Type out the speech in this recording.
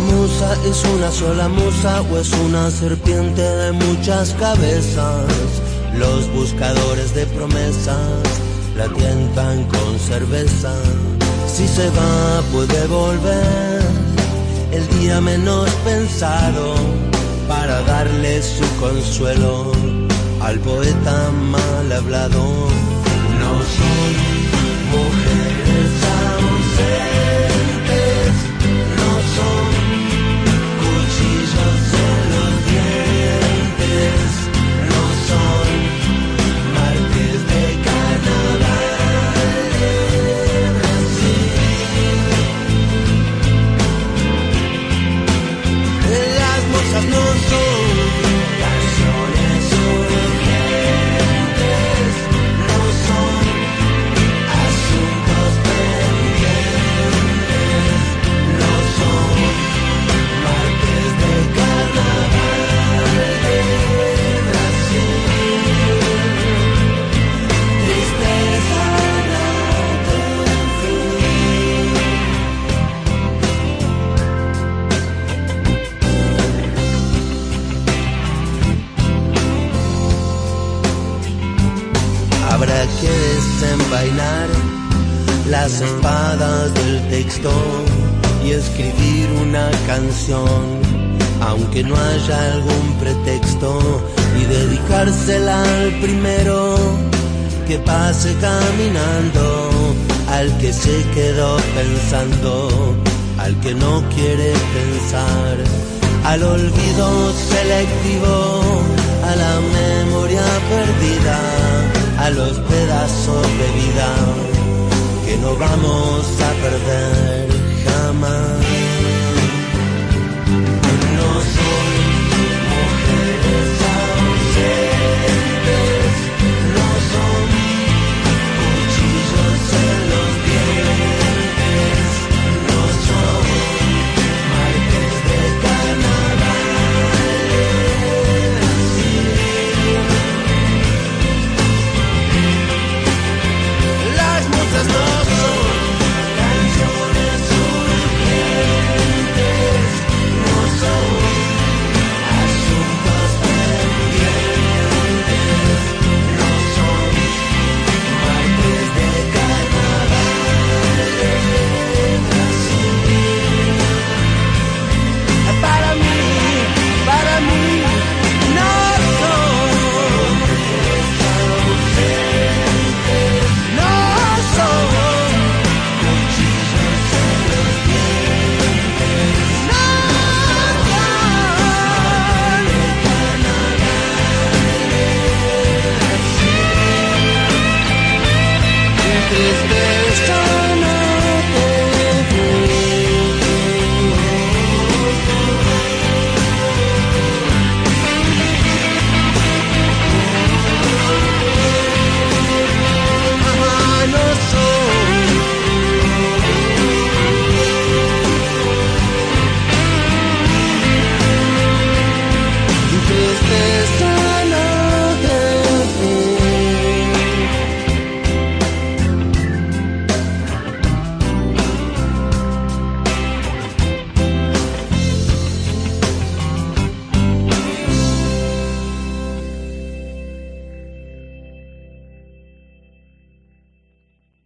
vida es una sola musa o es una serpiente de muchas cabezas. Los buscadores de promesas la tientan con cerveza. Si se va puede volver el día menos pensado para darle su consuelo al poeta mal hablado. Habrá que desenvainar las espadas del texto y escribir una canción, aunque no haya algún pretexto, y dedicársela al primero que pase caminando, al que se quedó pensando, al que no quiere pensar, al olvido selectivo, a la memoria perdida, los pedazos de vida que no vamos a perder. If there's time.